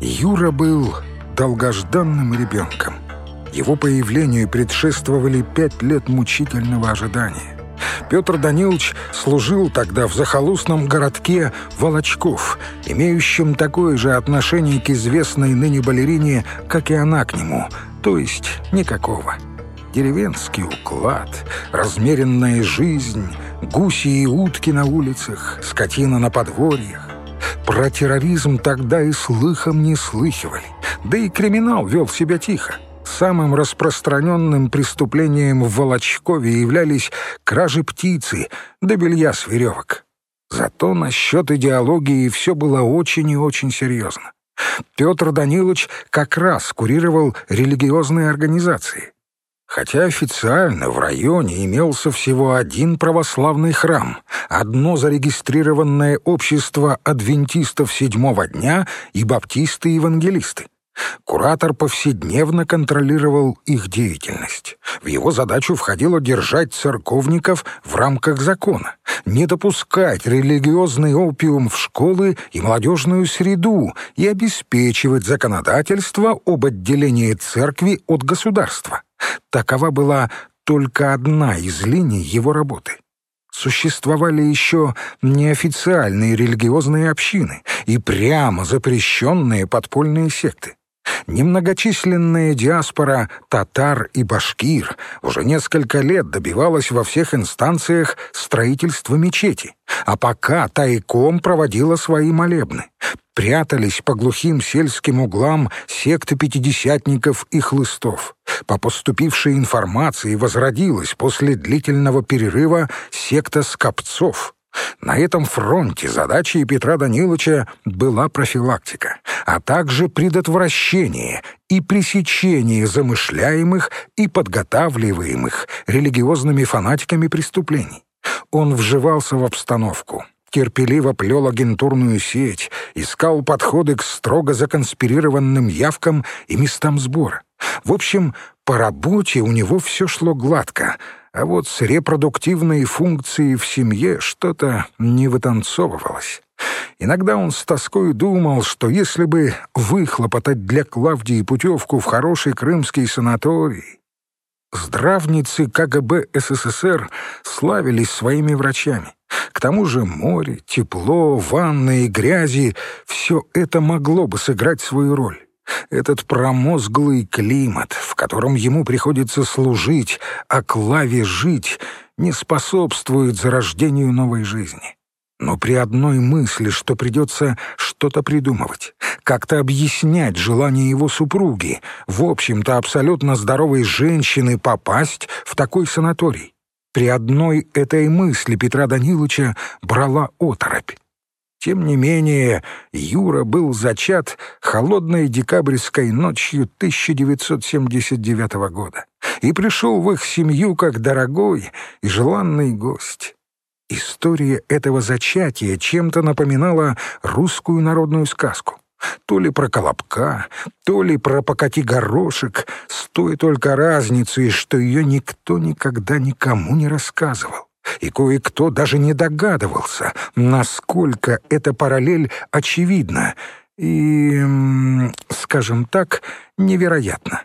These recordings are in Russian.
Юра был долгожданным ребенком. Его появлению предшествовали пять лет мучительного ожидания. Петр Данилович служил тогда в захолустном городке Волочков, имеющем такое же отношение к известной ныне балерине, как и она к нему, то есть никакого. Деревенский уклад, размеренная жизнь, гуси и утки на улицах, скотина на подворьях. Про терроризм тогда и слыхом не слыхивали, да и криминал вел себя тихо. Самым распространенным преступлением в Волочкове являлись кражи птицы да белья с веревок. Зато насчет идеологии все было очень и очень серьезно. Петр Данилович как раз курировал религиозные организации. Хотя официально в районе имелся всего один православный храм, одно зарегистрированное общество адвентистов седьмого дня и баптисты-евангелисты. Куратор повседневно контролировал их деятельность. В его задачу входило держать церковников в рамках закона, не допускать религиозный опиум в школы и молодежную среду и обеспечивать законодательство об отделении церкви от государства. Такова была только одна из линий его работы. Существовали еще неофициальные религиозные общины и прямо запрещенные подпольные секты. Немногочисленная диаспора татар и башкир уже несколько лет добивалась во всех инстанциях строительства мечети, а пока тайком проводила свои молебны. Прятались по глухим сельским углам секты пятидесятников и хлыстов. По поступившей информации возродилась после длительного перерыва секта скопцов — на этом фронте задачей Петра Даниловича была профилактика, а также предотвращение и пресечение замышляемых и подготавливаемых религиозными фанатиками преступлений. Он вживался в обстановку, терпеливо плел агентурную сеть, искал подходы к строго законспирированным явкам и местам сбора. В общем, по работе у него все шло гладко — а вот с репродуктивной функцией в семье что-то не вытанцовывалось. Иногда он с тоской думал, что если бы выхлопотать для Клавдии путевку в хороший крымский санаторий... Здравницы КГБ СССР славились своими врачами. К тому же море, тепло, ванны и грязи — все это могло бы сыграть свою роль. Этот промозглый климат, в котором ему приходится служить, а Клаве жить, не способствует зарождению новой жизни. Но при одной мысли, что придется что-то придумывать, как-то объяснять желание его супруги, в общем-то абсолютно здоровой женщины, попасть в такой санаторий, при одной этой мысли Петра Даниловича брала оторопь. Тем не менее, Юра был зачат холодной декабрьской ночью 1979 года и пришел в их семью как дорогой и желанный гость. История этого зачатия чем-то напоминала русскую народную сказку. То ли про колобка, то ли про покати горошек, с той только разницей, что ее никто никогда никому не рассказывал и кое-кто даже не догадывался, насколько эта параллель очевидна и, скажем так, невероятна.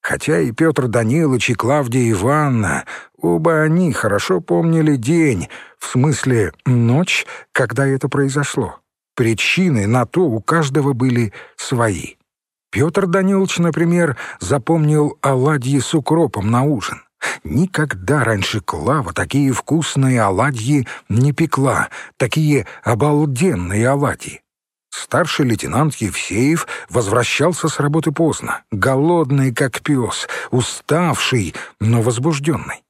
Хотя и Петр Данилович, и Клавдия Ивановна, оба они хорошо помнили день, в смысле ночь, когда это произошло. Причины на то у каждого были свои. Петр Данилович, например, запомнил оладьи с укропом на ужин. Никогда раньше Клава такие вкусные оладьи не пекла, такие обалденные оладьи. Старший лейтенант Евсеев возвращался с работы поздно, голодный как пес, уставший, но возбужденный.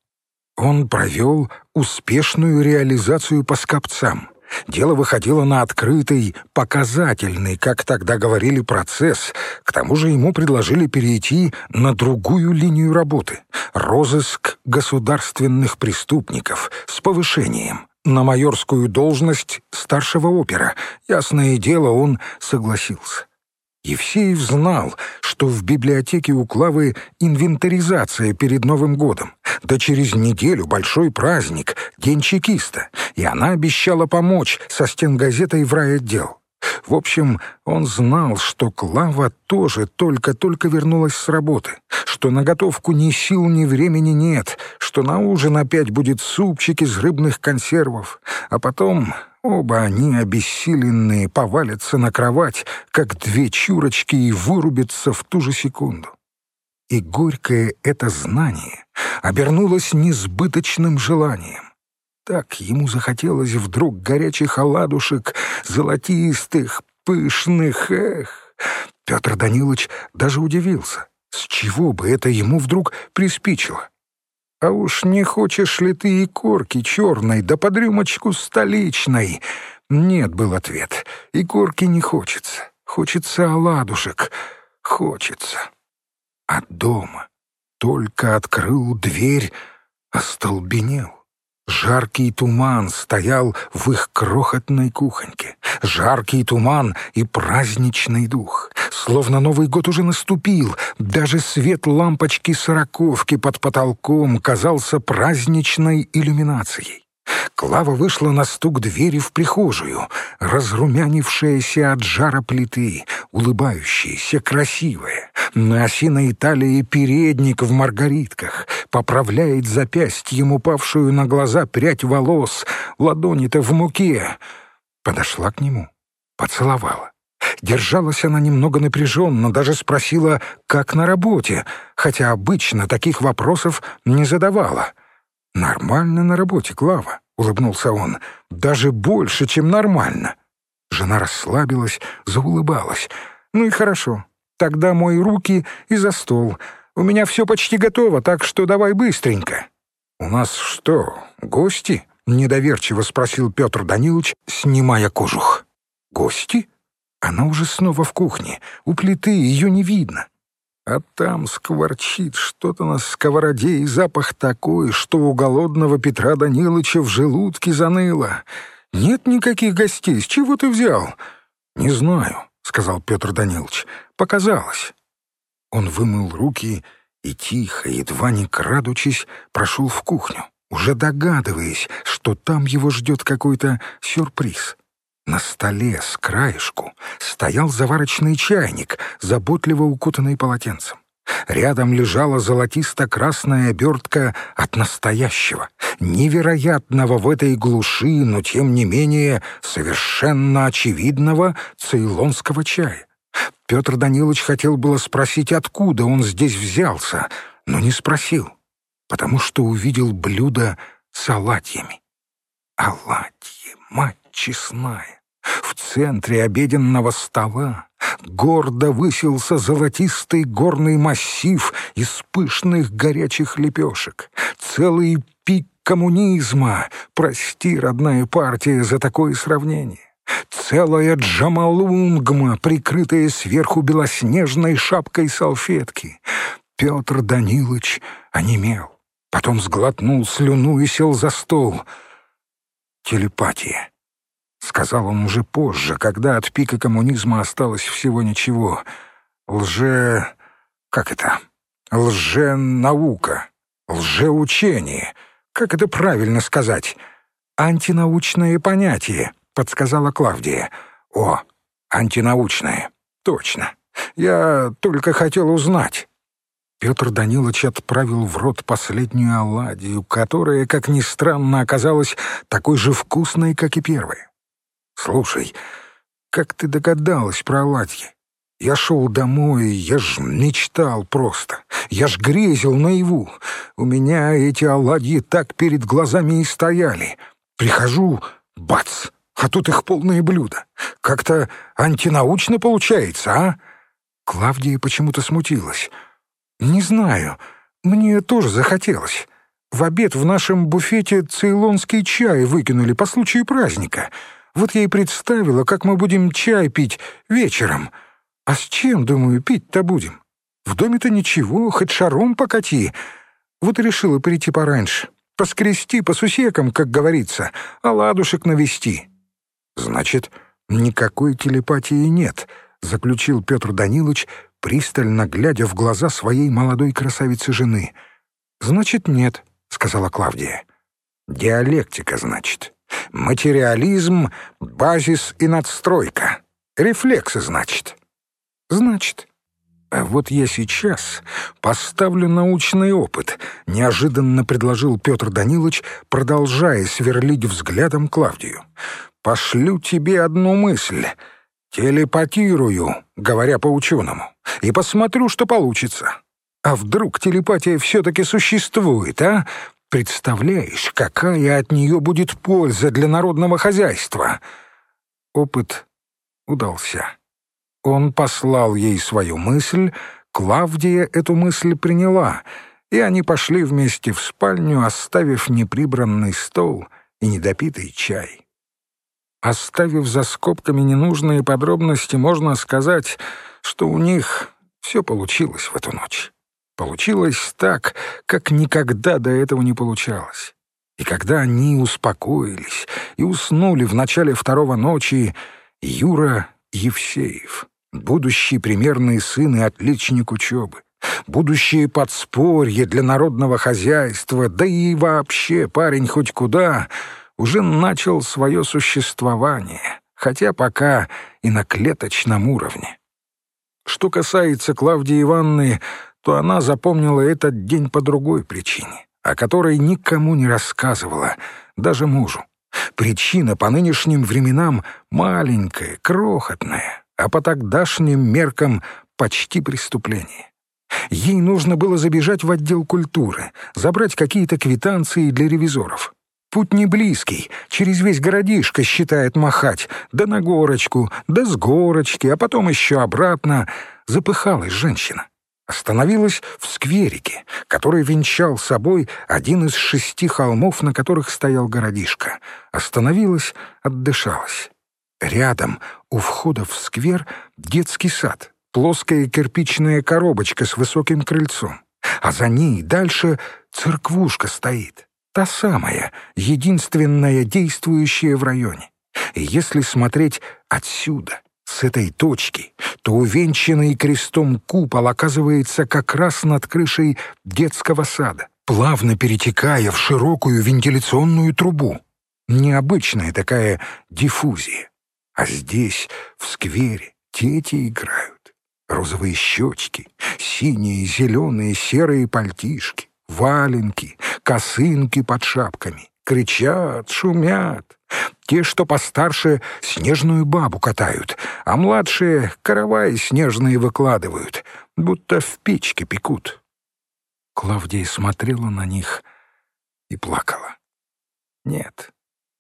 Он провел успешную реализацию по скопцам — Дело выходило на открытый, показательный, как тогда говорили, процесс. К тому же ему предложили перейти на другую линию работы — розыск государственных преступников с повышением на майорскую должность старшего опера. Ясное дело, он согласился. Евсеев знал, что в библиотеке у Клавы инвентаризация перед Новым годом, да через неделю большой праздник, День чекиста, и она обещала помочь со стенгазетой в райотдел. В общем, он знал, что Клава тоже только-только вернулась с работы, что на готовку ни сил, ни времени нет, что на ужин опять будет супчик из рыбных консервов, а потом оба они, обессиленные, повалятся на кровать, как две чурочки, и вырубятся в ту же секунду. И горькое это знание обернулось несбыточным желанием. Так ему захотелось вдруг горячих оладушек, золотистых, пышных, эх. Петр Данилович даже удивился, с чего бы это ему вдруг приспичило. «А уж не хочешь ли ты и корки черной, да под рюмочку столичной?» «Нет», — был ответ, — «и корки не хочется. Хочется оладушек. Хочется». А дома только открыл дверь, остолбенел. Жаркий туман стоял в их крохотной кухоньке. Жаркий туман и праздничный дух. Словно Новый год уже наступил. Даже свет лампочки сороковки под потолком казался праздничной иллюминацией. Клава вышла на стук двери в прихожую, разрумянившаяся от жара плиты, улыбающаяся, красивая. На осиной талии передник в маргаритках, поправляет запястьем упавшую на глаза прядь волос, ладони-то в муке. Подошла к нему, поцеловала. Держалась она немного напряженно, даже спросила, как на работе, хотя обычно таких вопросов не задавала. «Нормально на работе, Клава», — улыбнулся он. «Даже больше, чем нормально». Жена расслабилась, заулыбалась. «Ну и хорошо. Тогда мой руки и за стол. У меня все почти готово, так что давай быстренько». «У нас что, гости?» — недоверчиво спросил Петр Данилович, снимая кожух. «Гости?» Она уже снова в кухне. У плиты ее не видно. А там скворчит что-то на сковороде, и запах такой, что у голодного Петра Даниловича в желудке заныло. «Нет никаких гостей, с чего ты взял?» «Не знаю», — сказал Петр Данилович. «Показалось». Он вымыл руки и тихо, едва не крадучись, прошел в кухню, уже догадываясь, что там его ждет какой-то сюрприз. На столе с краешку стоял заварочный чайник, заботливо укутанный полотенцем. Рядом лежала золотисто-красная обертка от настоящего, невероятного в этой глуши, но тем не менее совершенно очевидного цейлонского чая. Петр Данилович хотел было спросить, откуда он здесь взялся, но не спросил, потому что увидел блюдо с оладьями. Оладьи, мать честная! В центре обеденного стола гордо высился золотистый горный массив из пышных горячих лепешек. Целый пик коммунизма. Прости, родная партия, за такое сравнение. Целая джамалунгма, прикрытая сверху белоснежной шапкой салфетки. Петр Данилович онемел. Потом сглотнул слюну и сел за стол. Телепатия. Сказал он уже позже, когда от пика коммунизма осталось всего ничего. Лже... как это? Лженаука. Лжеучение. Как это правильно сказать? Антинаучное понятие, подсказала Клавдия. О, антинаучное. Точно. Я только хотел узнать. Петр Данилович отправил в рот последнюю оладью, которая, как ни странно, оказалась такой же вкусной, как и первая. «Слушай, как ты догадалась про оладьи? Я шел домой, я ж мечтал просто. Я ж грезил наяву. У меня эти оладьи так перед глазами и стояли. Прихожу, бац, а тут их полное блюдо. Как-то антинаучно получается, а?» Клавдия почему-то смутилась. «Не знаю, мне тоже захотелось. В обед в нашем буфете цейлонский чай выкинули по случаю праздника». Вот я и представила, как мы будем чай пить вечером. А с чем, думаю, пить-то будем? В доме-то ничего, хоть шаром покати. Вот и решила прийти пораньше. Поскрести по сусекам, как говорится, а ладушек навести. Значит, никакой телепатии нет, заключил Петр Данилович, пристально глядя в глаза своей молодой красавицы-жены. «Значит, нет», — сказала Клавдия. «Диалектика, значит». Материализм — базис и надстройка. Рефлексы, значит. Значит. А вот я сейчас поставлю научный опыт, неожиданно предложил Петр Данилович, продолжая сверлить взглядом Клавдию. Пошлю тебе одну мысль. Телепатирую, говоря по-ученому, и посмотрю, что получится. А вдруг телепатия все-таки существует, а? Представляешь, какая от нее будет польза для народного хозяйства? Опыт удался. Он послал ей свою мысль, Клавдия эту мысль приняла, и они пошли вместе в спальню, оставив неприбранный стол и недопитый чай. Оставив за скобками ненужные подробности, можно сказать, что у них все получилось в эту ночь. Получилось так, как никогда до этого не получалось. И когда они успокоились и уснули в начале второго ночи, Юра Евсеев, будущий примерный сын и отличник учебы, будущее подспорье для народного хозяйства, да и вообще парень хоть куда, уже начал свое существование, хотя пока и на клеточном уровне. Что касается Клавдии Ивановны, то она запомнила этот день по другой причине, о которой никому не рассказывала, даже мужу. Причина по нынешним временам маленькая, крохотная, а по тогдашним меркам почти преступление. Ей нужно было забежать в отдел культуры, забрать какие-то квитанции для ревизоров. Путь не близкий, через весь городишко считает махать, да на горочку, да с горочки, а потом еще обратно. Запыхалась женщина. Остановилась в скверике, который венчал собой один из шести холмов, на которых стоял городишко. Остановилась, отдышалась. Рядом, у входа в сквер, детский сад, плоская кирпичная коробочка с высоким крыльцом. А за ней дальше церквушка стоит, та самая, единственная действующая в районе. И если смотреть отсюда, с этой точки, то увенчанный крестом купол оказывается как раз над крышей детского сада, плавно перетекая в широкую вентиляционную трубу. Необычная такая диффузия. А здесь, в сквере, дети играют. Розовые щечки, синие, зеленые, серые пальтишки, валенки, косынки под шапками. Кричат, шумят. Те, что постарше, снежную бабу катают, а младшие караваи снежные выкладывают, будто в печке пекут. Клавдия смотрела на них и плакала. Нет,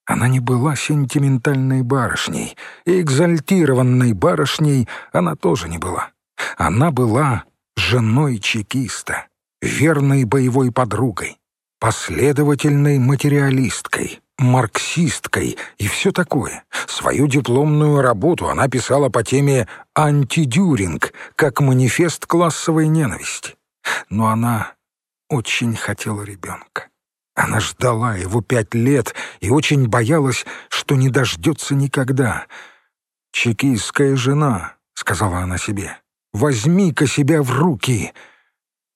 она не была сентиментальной барышней, и экзальтированной барышней она тоже не была. Она была женой чекиста, верной боевой подругой, последовательной материалисткой, марксисткой и все такое. Свою дипломную работу она писала по теме «Антидюринг», как манифест классовой ненависти. Но она очень хотела ребенка. Она ждала его пять лет и очень боялась, что не дождется никогда. «Чекистская жена», — сказала она себе, — «возьми-ка себя в руки».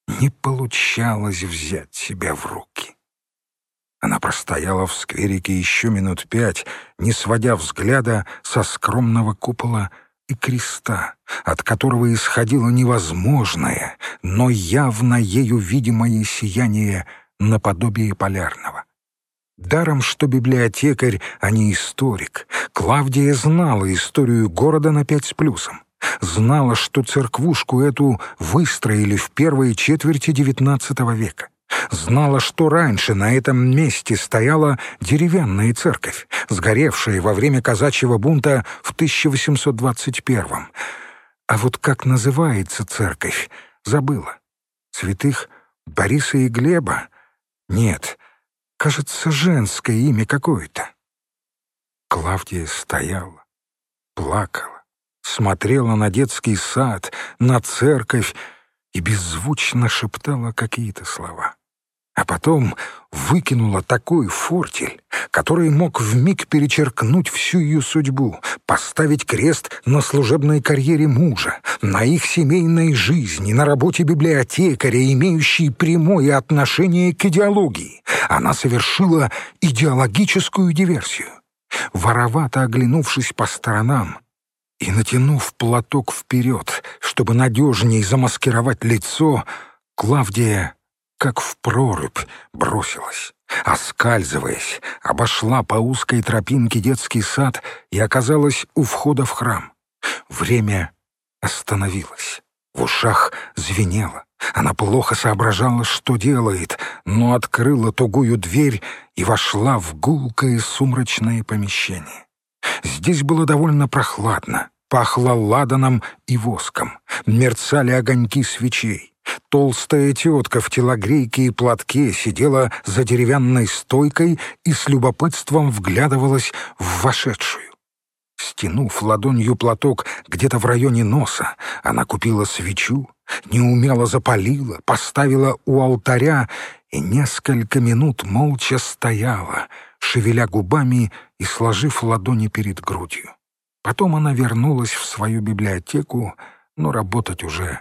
Не получалось взять себя в руки. Она простояла в скверике еще минут пять, не сводя взгляда со скромного купола и креста, от которого исходило невозможное, но явно ею видимое сияние наподобие полярного. Даром, что библиотекарь, а не историк, Клавдия знала историю города на пять с плюсом. Знала, что церквушку эту выстроили в первой четверти XIX века знала, что раньше на этом месте стояла деревянная церковь, сгоревшая во время казачьего бунта в 1821-м. А вот как называется церковь, забыла. Святых Бориса и Глеба? Нет, кажется, женское имя какое-то. Клавдия стояла, плакала, смотрела на детский сад, на церковь и беззвучно шептала какие-то слова а потом выкинула такой фортель, который мог вмиг перечеркнуть всю ее судьбу, поставить крест на служебной карьере мужа, на их семейной жизни, на работе библиотекаря, имеющей прямое отношение к идеологии. Она совершила идеологическую диверсию. Воровато оглянувшись по сторонам, И, натянув платок вперед, чтобы надежней замаскировать лицо, Клавдия, как в прорубь, бросилась. Оскальзываясь, обошла по узкой тропинке детский сад и оказалась у входа в храм. Время остановилось. В ушах звенело. Она плохо соображала, что делает, но открыла тугую дверь и вошла в гулкое сумрачное помещение. Здесь было довольно прохладно, пахло ладаном и воском, мерцали огоньки свечей. Толстая тетка в телогрейке и платке сидела за деревянной стойкой и с любопытством вглядывалась в вошедшую. Стянув ладонью платок где-то в районе носа, она купила свечу, неумело запалила, поставила у алтаря и несколько минут молча стояла, шевеля губами и сложив ладони перед грудью. Потом она вернулась в свою библиотеку, но работать уже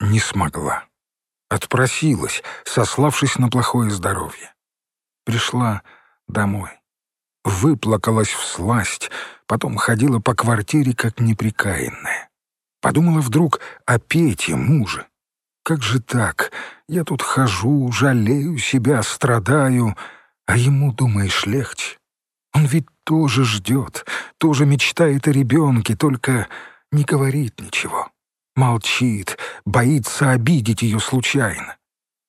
не смогла. Отпросилась, сославшись на плохое здоровье. Пришла домой. Выплакалась в сласть, потом ходила по квартире как неприкаянная. Подумала вдруг о Пете, муже. Как же так? Я тут хожу, жалею себя, страдаю, а ему, думаешь, легче? Он ведь тоже ждет, тоже мечтает о ребенке, только не говорит ничего. Молчит, боится обидеть ее случайно.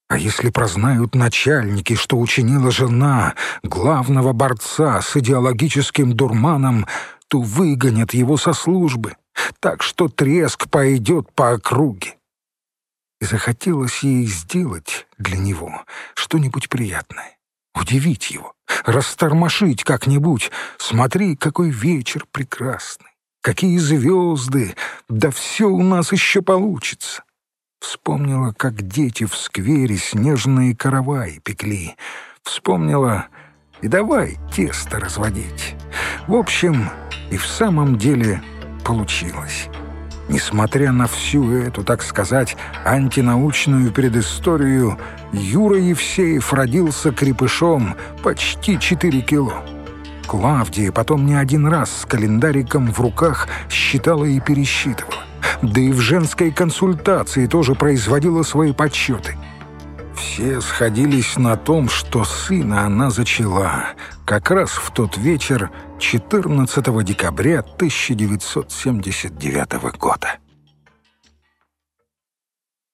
А если прознают начальники, что учинила жена главного борца с идеологическим дурманом, то выгонят его со службы, так что треск пойдет по округе. И захотелось ей сделать для него что-нибудь приятное, удивить его, растормошить как-нибудь. Смотри, какой вечер прекрасный, какие звезды, да все у нас еще получится. Вспомнила, как дети в сквере снежные караваи пекли. Вспомнила и давай тесто разводить. В общем, и в самом деле получилось. Несмотря на всю эту, так сказать, антинаучную предысторию, Юра Евсеев родился крепышом почти 4 кило. Клавдия потом не один раз с календариком в руках считала и пересчитывала да и в женской консультации тоже производила свои подсчеты. Все сходились на том, что сына она зачала как раз в тот вечер 14 декабря 1979 года.